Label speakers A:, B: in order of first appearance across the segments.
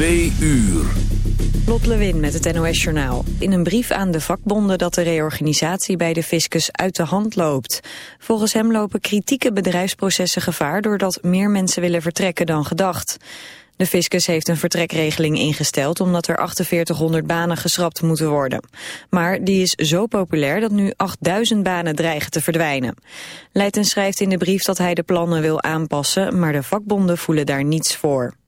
A: Twee uur.
B: Lot Lewin met het NOS Journaal. In een brief aan de vakbonden dat de reorganisatie bij de fiscus uit de hand loopt. Volgens hem lopen kritieke bedrijfsprocessen gevaar... doordat meer mensen willen vertrekken dan gedacht. De fiscus heeft een vertrekregeling ingesteld... omdat er 4800 banen geschrapt moeten worden. Maar die is zo populair dat nu 8000 banen dreigen te verdwijnen. Leijten schrijft in de brief dat hij de plannen wil aanpassen... maar de vakbonden voelen daar niets voor.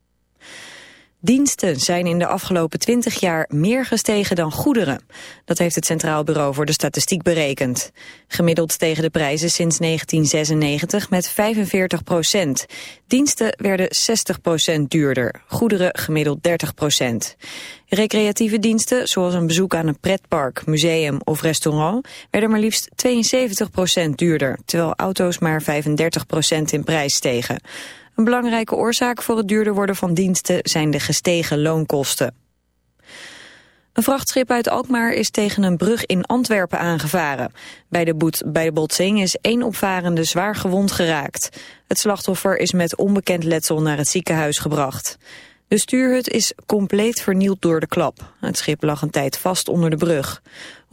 B: Diensten zijn in de afgelopen 20 jaar meer gestegen dan goederen. Dat heeft het Centraal Bureau voor de Statistiek berekend. Gemiddeld stegen de prijzen sinds 1996 met 45 procent. Diensten werden 60 procent duurder, goederen gemiddeld 30 procent. Recreatieve diensten, zoals een bezoek aan een pretpark, museum of restaurant, werden maar liefst 72 procent duurder, terwijl auto's maar 35 procent in prijs stegen. Een belangrijke oorzaak voor het duurder worden van diensten zijn de gestegen loonkosten. Een vrachtschip uit Alkmaar is tegen een brug in Antwerpen aangevaren. Bij de, boet, bij de botsing is één opvarende zwaar gewond geraakt. Het slachtoffer is met onbekend letsel naar het ziekenhuis gebracht. De stuurhut is compleet vernield door de klap. Het schip lag een tijd vast onder de brug.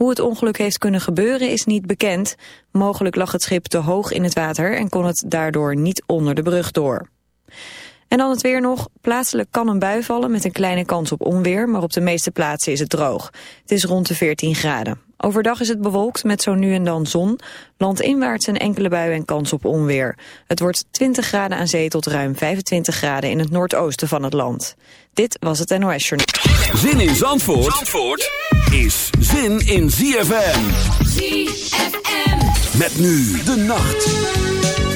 B: Hoe het ongeluk heeft kunnen gebeuren is niet bekend. Mogelijk lag het schip te hoog in het water en kon het daardoor niet onder de brug door. En dan het weer nog. Plaatselijk kan een bui vallen met een kleine kans op onweer, maar op de meeste plaatsen is het droog. Het is rond de 14 graden. Overdag is het bewolkt met zo nu en dan zon. Landinwaarts een enkele bui en kans op onweer. Het wordt 20 graden aan zee tot ruim 25 graden in het noordoosten van het land. Dit was het NOS Journal.
A: Zin in Zandvoort, Zandvoort is zin in ZFM. ZFM. Met nu de nacht.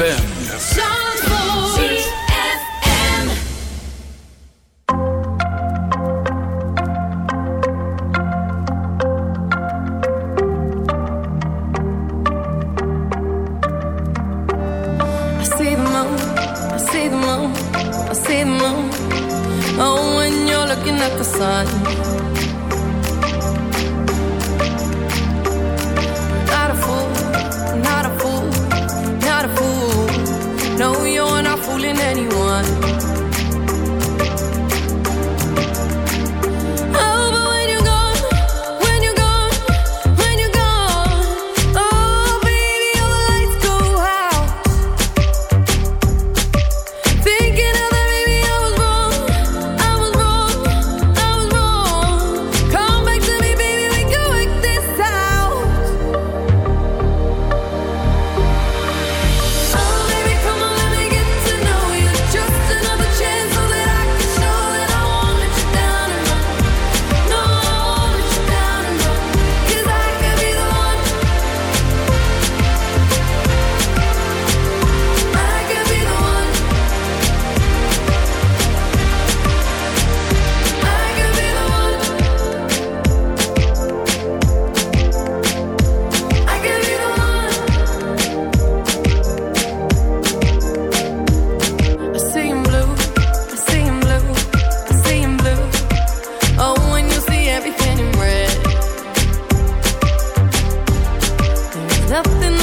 C: ZFM.
D: nothing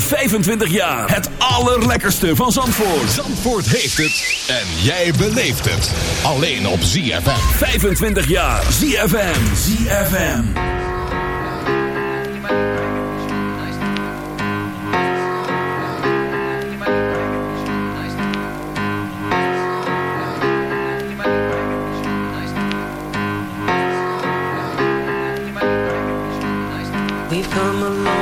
A: 25 jaar. Het allerlekkerste van Zandvoort.
E: Zandvoort heeft het. En jij beleeft het. Alleen op ZFM.
A: 25 jaar. ZFM. ZFM.
F: We've come along.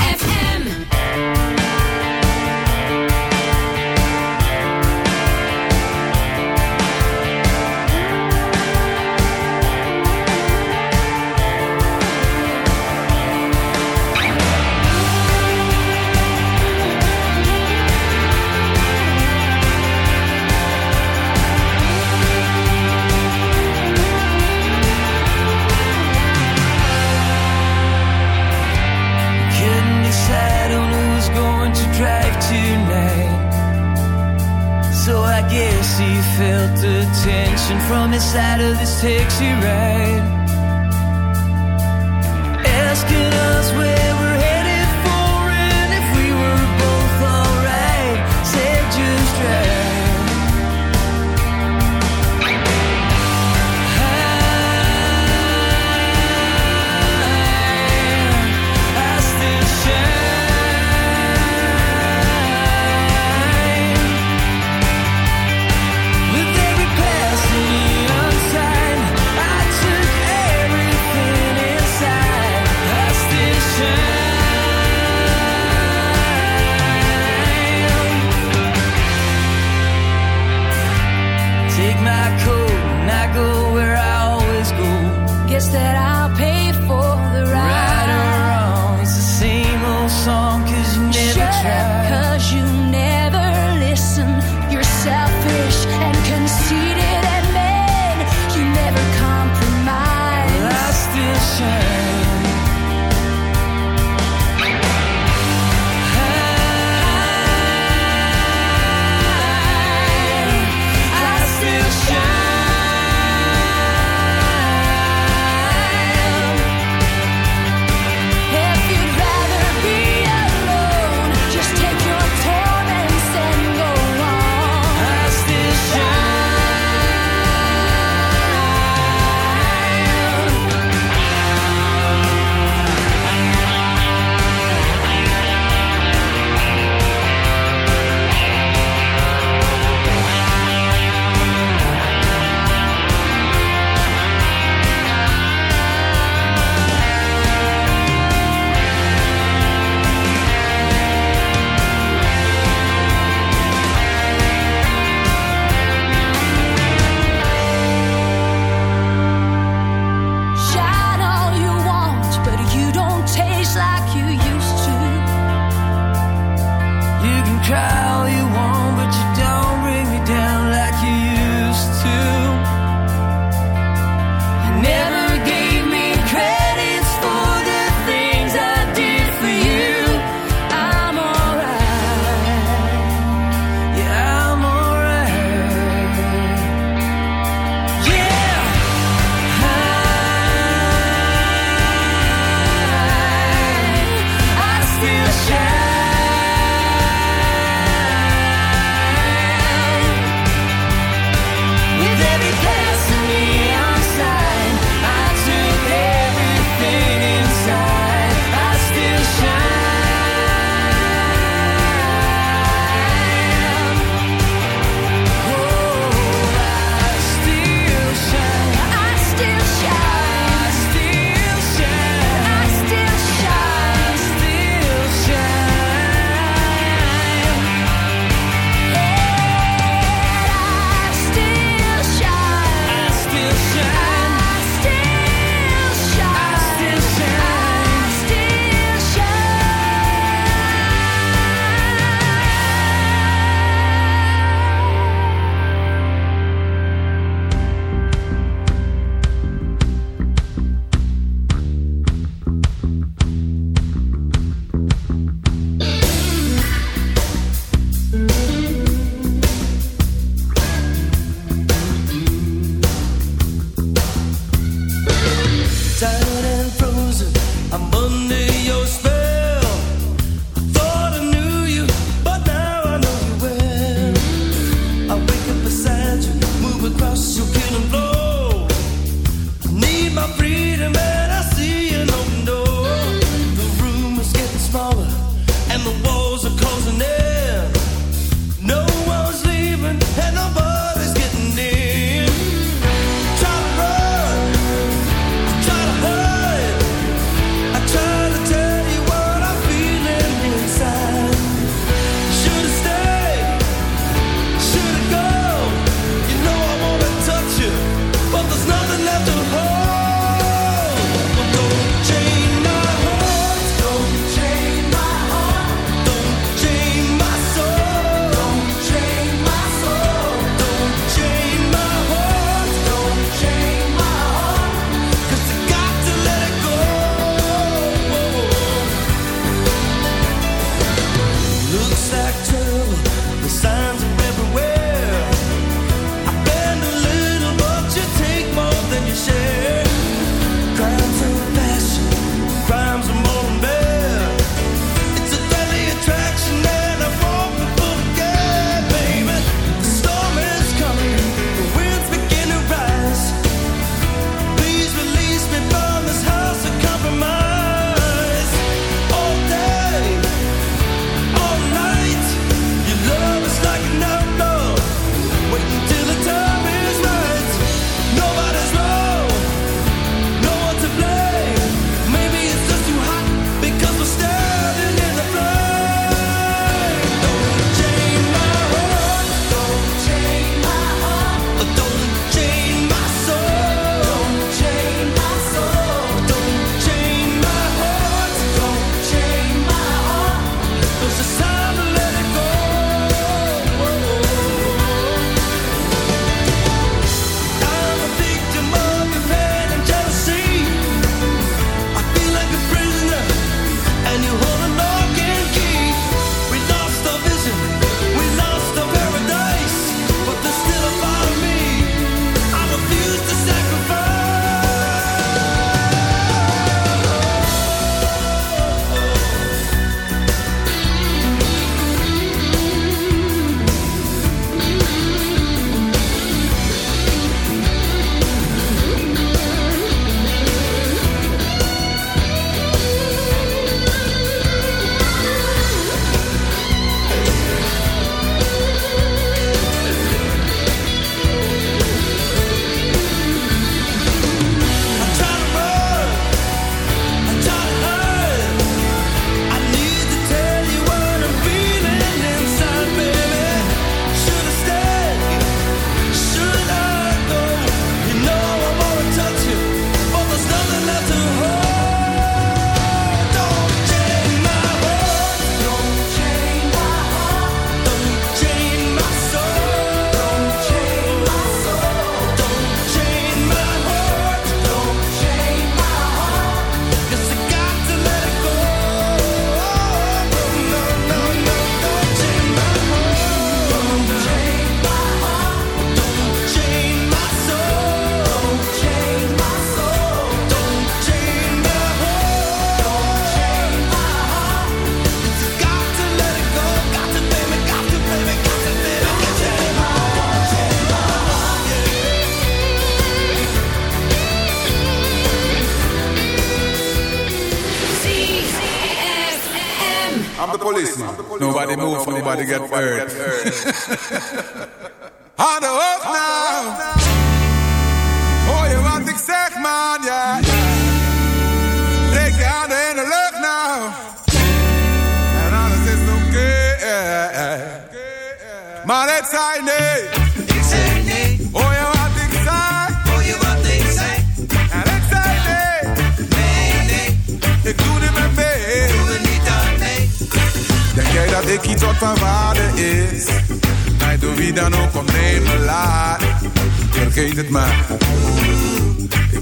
G: Earth.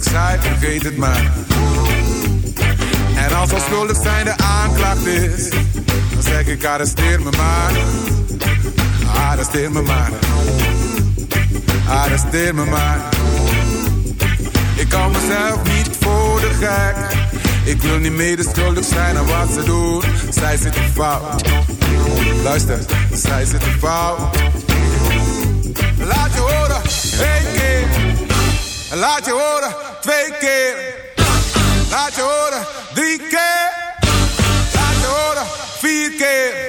G: schrijf, vergeet het maar. En als al schuldig zijn de aanklacht is, dan zeg ik arresteer me maar. Arresteer me maar. Arresteer me maar. Ik kan mezelf niet voor de gek. Ik wil niet medeschuldig zijn aan wat ze doen. Zij zitten fout. Luister, zij zitten fout. Laat je horen, één keer. Laat je horen twee keer. Laat je horen, drie keer. Laat je horen, vier keer.